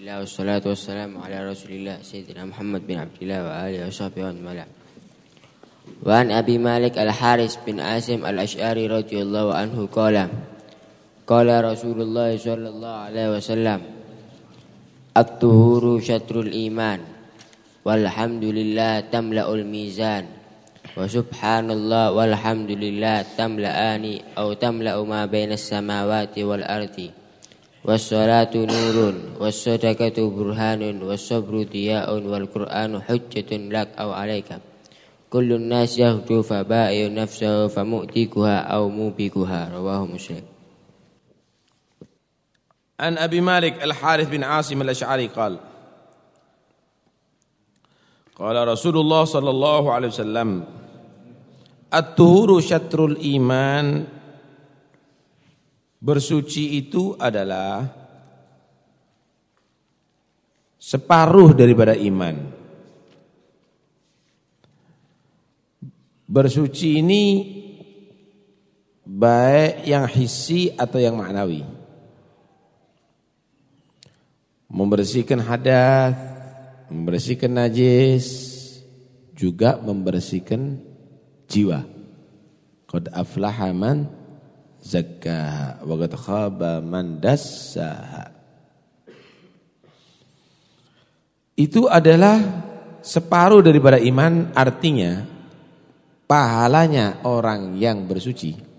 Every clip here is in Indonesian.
Alhamdulillah wassalatu wassalamu ala Rasulillah Sayyidina Muhammad bin Abdullah wa alihi wa sahbihi wa man Wa an Abi Malik Al-Haris bin Asim Al-Ash'ari radhiyallahu anhu qala Qala Rasulullah sallallahu alaihi wasallam At-tuhuru syatrul iman walhamdulillah tamla'ul mizan wa subhanallah walhamdulillah tamla'ani aw tamla'u ma bainas samawati wal ardi والصلاة نور والصدقة برهان والصبر ضياء والقرآن حجة لك أو عليك. كل الناس يهدو فبائع نفسه فمؤتيكها أو موبكها رواه مسلم. عن أبي مالك الحارث بن عاصم الأشعري قال قال رسول الله صلى الله عليه وسلم الطهور شطر الإيمان Bersuci itu adalah separuh daripada iman. Bersuci ini baik yang hissi atau yang maknawi. Membersihkan hadas, membersihkan najis, juga membersihkan jiwa. Qad aflaha man zakkaha wa qad khaba man dassaha. Itu adalah separuh daripada iman artinya pahalanya orang yang bersuci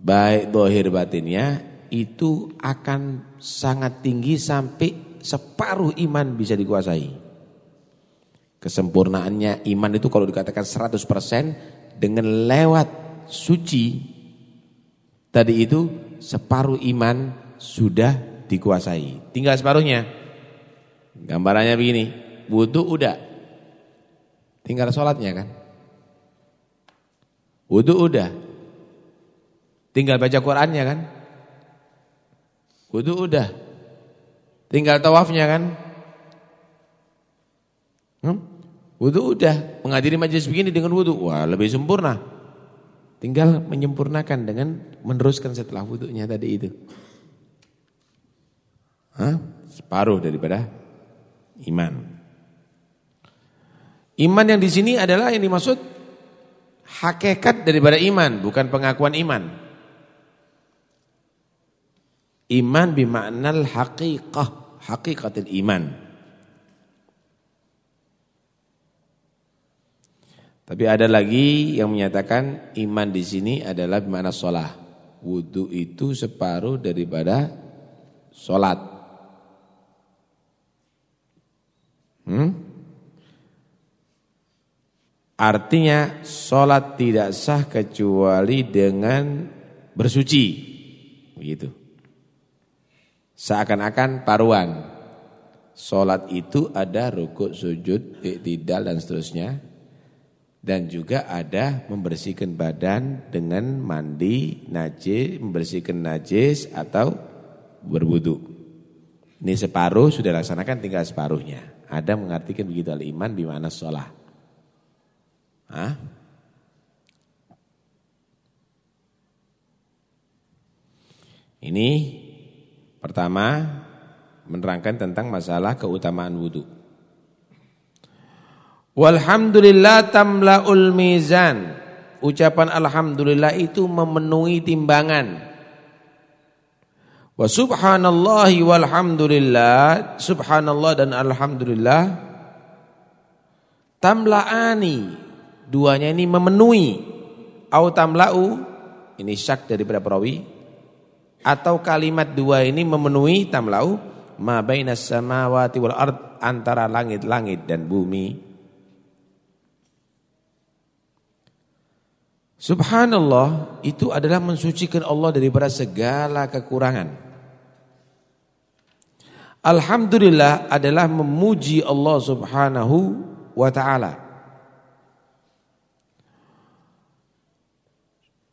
baik dohir batinnya itu akan sangat tinggi sampai separuh iman bisa dikuasai. Kesempurnaannya iman itu kalau dikatakan 100% dengan lewat suci tadi itu separuh iman sudah dikuasai. Tinggal separuhnya. Gambarannya begini, wudhu udah. Tinggal sholatnya kan. Wudhu udah. Tinggal baca Qurannya kan. Wudhu udah. Tinggal tawafnya kan. Hmm? Wudhu udah, menghadiri majelis begini dengan wudhu, wah lebih sempurna. Tinggal menyempurnakan dengan meneruskan setelah wudhunya tadi itu. Hah? Separuh daripada iman. Iman yang di sini adalah yang dimaksud hakikat daripada iman, bukan pengakuan iman. Iman bimaknal haqiqah, hakikatil iman. Tapi ada lagi yang menyatakan iman di sini adalah bagaimana sholat. Wudhu itu separuh daripada sholat. Hmm? Artinya sholat tidak sah kecuali dengan bersuci. Begitu. Seakan-akan paruan. Sholat itu ada rukuk, sujud, iktidal dan seterusnya dan juga ada membersihkan badan dengan mandi najis, membersihkan najis atau berwudu. Ini separuh sudah laksanakan tinggal separuhnya. Ada mengartikan begitu al-iman di mana sholat. Hah? Ini pertama menerangkan tentang masalah keutamaan wudhu. Walhamdulillah tamlaul mizan. Ucapan alhamdulillah itu memenuhi timbangan. Wa subhanallahi walhamdulillah, subhanallah dan alhamdulillah tamlaani. Duanya ini memenuhi. Au tamlau ini syak daripada perawi atau kalimat dua ini memenuhi tamlau ma bainas samawati wal ard antara langit-langit dan bumi. Subhanallah itu adalah mensucikan Allah daripada segala kekurangan. Alhamdulillah adalah memuji Allah Subhanahu wa taala.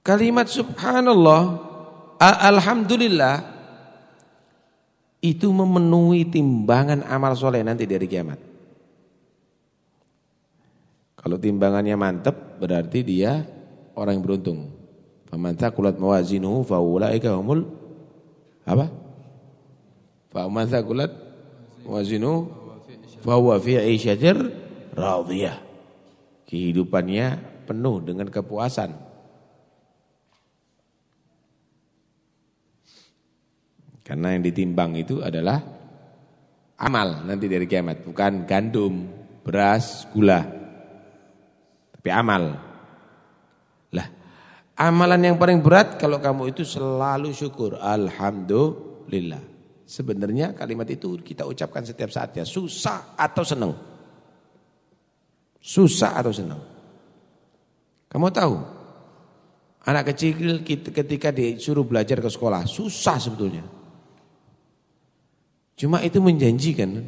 Kalimat subhanallah alhamdulillah itu memenuhi timbangan amal soleh nanti dari kiamat. Kalau timbangannya mantap berarti dia orang yang beruntung. Faman thaqulat mawazinuhu faulaika humul Apa? Fa man thaqulat wazinu fa huwa fi 'ishatir radiyah. Kehidupannya penuh dengan kepuasan. Karena yang ditimbang itu adalah amal nanti dari kiamat, bukan gandum, beras, gula. Tapi amal. Amalan yang paling berat kalau kamu itu selalu syukur, alhamdulillah. Sebenarnya kalimat itu kita ucapkan setiap saatnya, susah atau senang. Susah atau senang. Kamu tahu, anak kecil ketika disuruh belajar ke sekolah, susah sebetulnya. Cuma itu menjanjikan.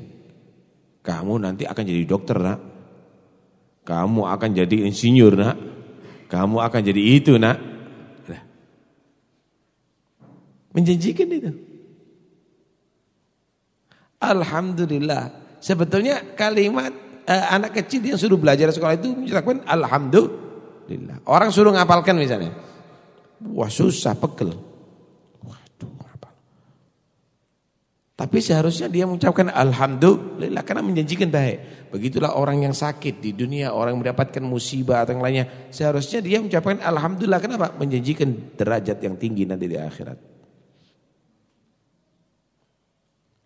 Kamu nanti akan jadi dokter nak. Kamu akan jadi insinyur nak. Kamu akan jadi itu nak. Menjanjikan itu. Alhamdulillah. Sebetulnya kalimat eh, anak kecil yang suruh belajar sekolah itu menjelaskan Alhamdulillah. Orang suruh ngapalkan misalnya. Wah susah, pegel. Tapi seharusnya dia mengucapkan Alhamdulillah karena menjanjikan baik. Begitulah orang yang sakit di dunia, orang mendapatkan musibah atau yang lainnya. Seharusnya dia mengucapkan Alhamdulillah. Kenapa? Menjanjikan derajat yang tinggi nanti di akhirat.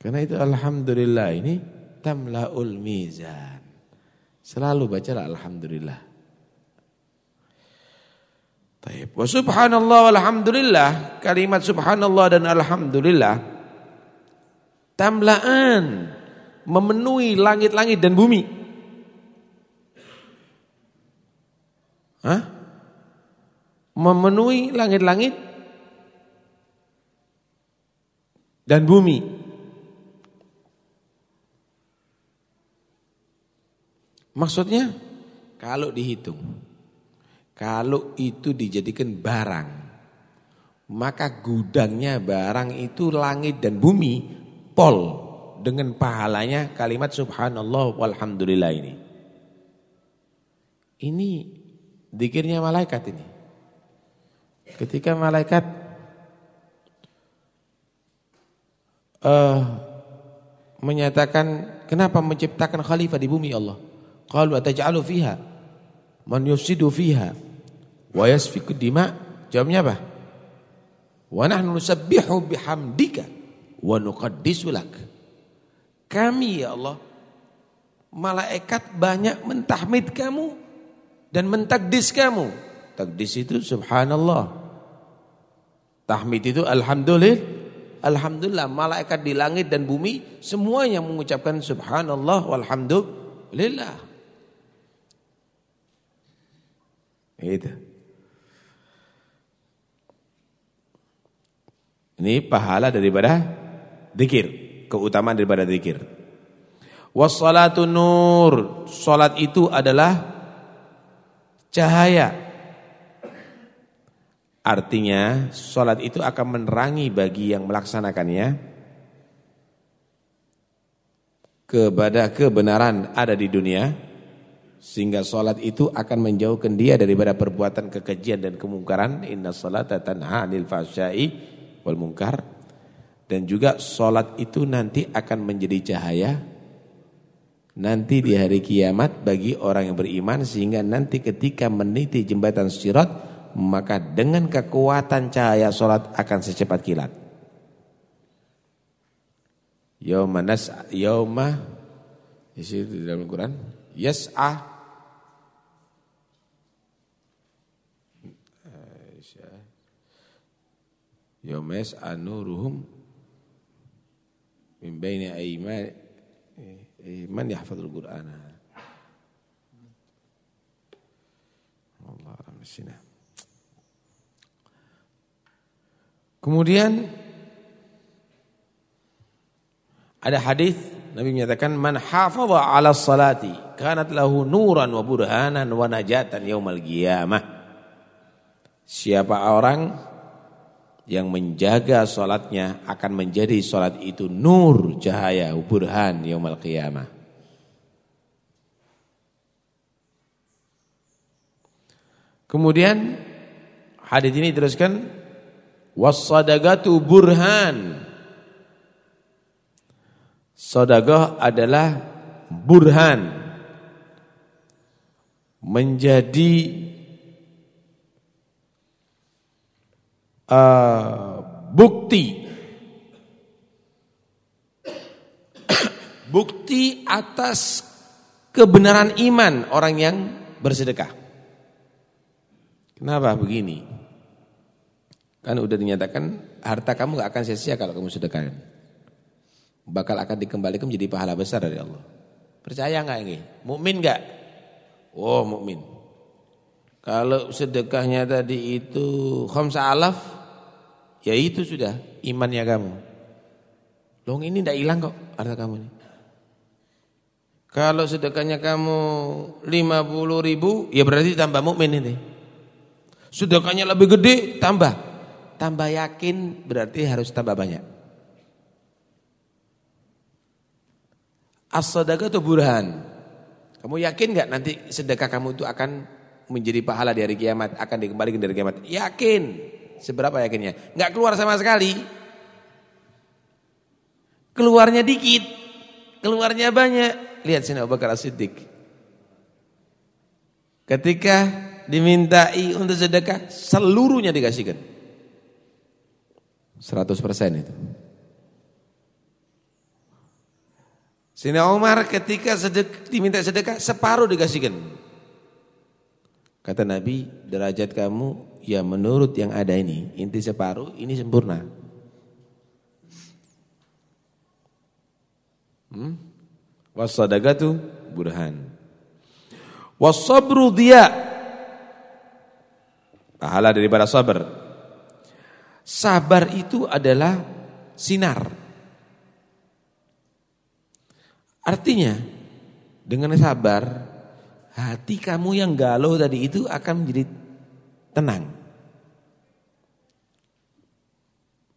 Karena itu Alhamdulillah ini tamla'ul mizan. Selalu baca Alhamdulillah. Taib. Wa subhanallah walhamdulillah. Kalimat subhanallah dan alhamdulillah tamlaan memenuhi langit-langit dan bumi. Hah? Memenuhi langit-langit dan bumi. Maksudnya kalau dihitung, kalau itu dijadikan barang, maka gudangnya barang itu langit dan bumi pol dengan pahalanya kalimat subhanallah walhamdulillah ini. Ini dikirnya malaikat ini. Ketika malaikat uh, menyatakan kenapa menciptakan khalifah di bumi Allah? Qalu ataj'alu fiha man yufsidu fiha wa yasfiku dima? Jawabnya apa? Wa nahnu nusabbihu bihamdika wa nuqaddisu Kami ya Allah malaikat banyak mentahmid kamu dan mentakdis kamu. Takdis itu subhanallah. Tahmid itu alhamdulillah. Alhamdulillah malaikat di langit dan bumi semuanya mengucapkan subhanallah walhamdulillah. Itu. Ini pahala daripada Dikir, keutamaan daripada dikir. Wassalatu nur, salat itu adalah cahaya. Artinya salat itu akan menerangi bagi yang melaksanakannya kepada kebenaran ada di dunia sehingga salat itu akan menjauhkan dia daripada perbuatan kekejian dan kemungkaran inna salata tanha 'anil fahsya'i wal munkar dan juga sholat itu nanti akan menjadi cahaya nanti di hari kiamat bagi orang yang beriman sehingga nanti ketika meniti jembatan sirat maka dengan kekuatan cahaya sholat akan secepat kilat. Yauma yauma dalam Al-Qur'an yas'a Yauma yas'a nuruhum min baini ayman man yahfazul Qur'an. Allah sini. Kemudian ada hadis Nabi menyatakan man hafaza 'ala salati kanat lahu nuran wa burhanan wa najatan yaumal qiyamah. Siapa orang yang menjaga sholatnya akan menjadi sholat itu nur cahaya burhan yaumul qiyamah. Kemudian hadis ini diteruskan wasadagatu burhan. Sadaqah adalah burhan menjadi uh, bukti bukti atas kebenaran iman orang yang bersedekah. Kenapa begini? Kan udah dinyatakan harta kamu gak akan sia-sia kalau kamu sedekahkan. Bakal akan dikembalikan menjadi pahala besar dari Allah. Percaya nggak ini? Mukmin nggak? Oh mukmin. Kalau sedekahnya tadi itu khamsa alaf, ya itu sudah imannya kamu. Long ini tidak hilang kok harta kamu ini. Kalau sedekahnya kamu 50 ribu, ya berarti tambah mukmin ini. Sedekahnya lebih gede, tambah tambah yakin berarti harus tambah banyak. As-sadaqah itu burhan. Kamu yakin nggak nanti sedekah kamu itu akan menjadi pahala di hari kiamat, akan dikembalikan dari kiamat? Yakin. Seberapa yakinnya? Nggak keluar sama sekali. Keluarnya dikit, keluarnya banyak. Lihat sini Abu Bakar As-Siddiq. Ketika dimintai untuk sedekah, seluruhnya dikasihkan. 100% itu. Sina Umar ketika sedek, diminta sedekah separuh dikasihkan. Kata Nabi, derajat kamu ya menurut yang ada ini, inti separuh ini sempurna. Hmm? Wasadagatu burhan. Wasabru dia pahala daripada sabar. Sabar itu adalah sinar. Artinya dengan sabar hati kamu yang galau tadi itu akan menjadi tenang.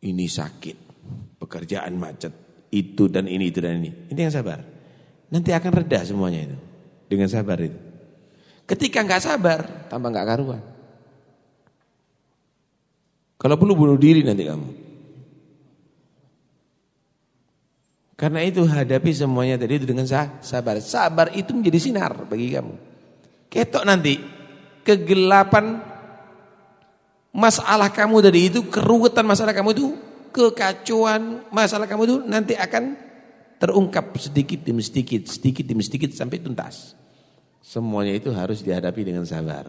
Ini sakit, pekerjaan macet, itu dan ini itu dan ini. Ini yang sabar. Nanti akan reda semuanya itu dengan sabar itu. Ketika nggak sabar, tambah nggak karuan. Kalau perlu bunuh diri nanti kamu. Karena itu hadapi semuanya tadi itu dengan sabar. Sabar itu menjadi sinar bagi kamu. Ketok nanti kegelapan masalah kamu tadi itu, keruwetan masalah kamu itu, kekacauan masalah kamu itu nanti akan terungkap sedikit demi sedikit, sedikit demi sedikit sampai tuntas. Semuanya itu harus dihadapi dengan sabar.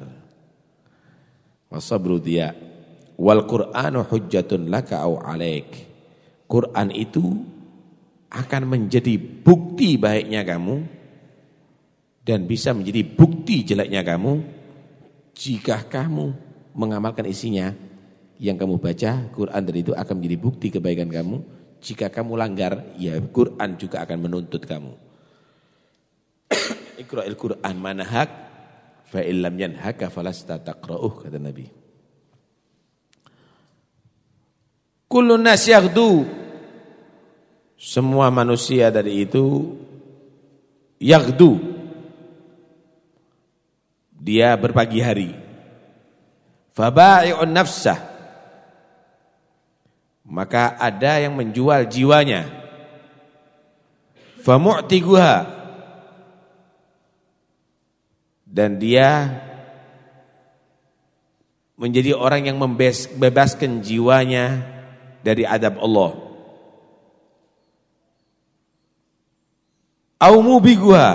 Wasabru dia Wal Qur'anu hujjatun laka au alaik. Quran itu akan menjadi bukti baiknya kamu dan bisa menjadi bukti jeleknya kamu jika kamu mengamalkan isinya. Yang kamu baca Quran dari itu akan menjadi bukti kebaikan kamu. Jika kamu langgar ya Quran juga akan menuntut kamu. Iqra'il Quran manahak fa illam yanhaka falasta taqra'uh kata Nabi. Kulun nas. Semua manusia dari itu yaghdu. Dia berpagi hari. Faba'i'un nafsah. Maka ada yang menjual jiwanya. Famu'tiguha. Dan dia menjadi orang yang membebaskan jiwanya dari adab Allah. Aumubiguha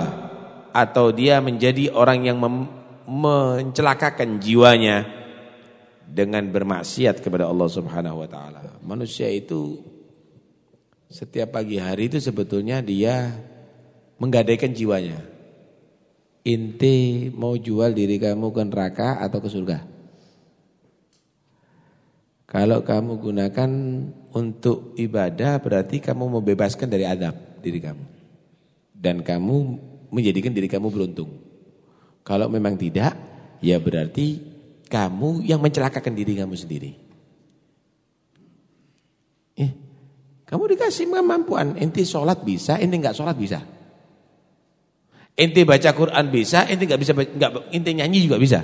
atau dia menjadi orang yang mencelakakan jiwanya dengan bermaksiat kepada Allah Subhanahu wa taala. Manusia itu setiap pagi hari itu sebetulnya dia menggadaikan jiwanya. Inti mau jual diri kamu ke neraka atau ke surga? Kalau kamu gunakan untuk ibadah berarti kamu membebaskan dari adab diri kamu. Dan kamu menjadikan diri kamu beruntung. Kalau memang tidak, ya berarti kamu yang mencelakakan diri kamu sendiri. Eh, kamu dikasih kemampuan, ente sholat bisa, ente nggak sholat bisa. Ente baca Quran bisa, ente nggak bisa, nggak, ente nyanyi juga bisa.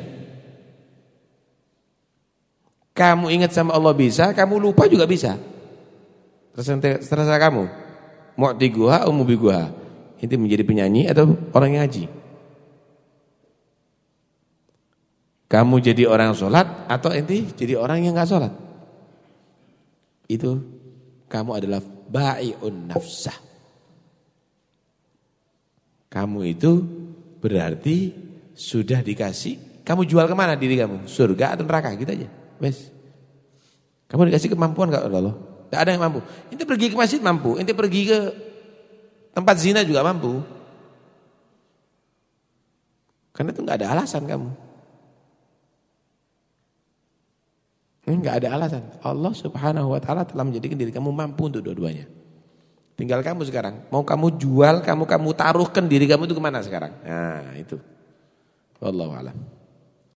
Kamu ingat sama Allah bisa, kamu lupa juga bisa. Terserah, terserah kamu. mu'tiguha atau mubiguha? Ente menjadi penyanyi atau orang yang ngaji? Kamu jadi orang sholat atau ente jadi orang yang nggak sholat? Itu kamu adalah ba'iun nafsah. Kamu itu berarti sudah dikasih, kamu jual ke mana diri kamu? Surga atau neraka gitu aja. Wes. Kamu dikasih kemampuan gak Allah? Gak ada yang mampu. Ente pergi ke masjid mampu, ente pergi ke tempat zina juga mampu. Karena itu gak ada alasan kamu. Enggak ada alasan. Allah Subhanahu wa taala telah menjadikan diri kamu mampu untuk dua-duanya. Tinggal kamu sekarang. Mau kamu jual, kamu kamu taruhkan diri kamu itu ke mana sekarang? Nah, itu. Wallahu a'lam.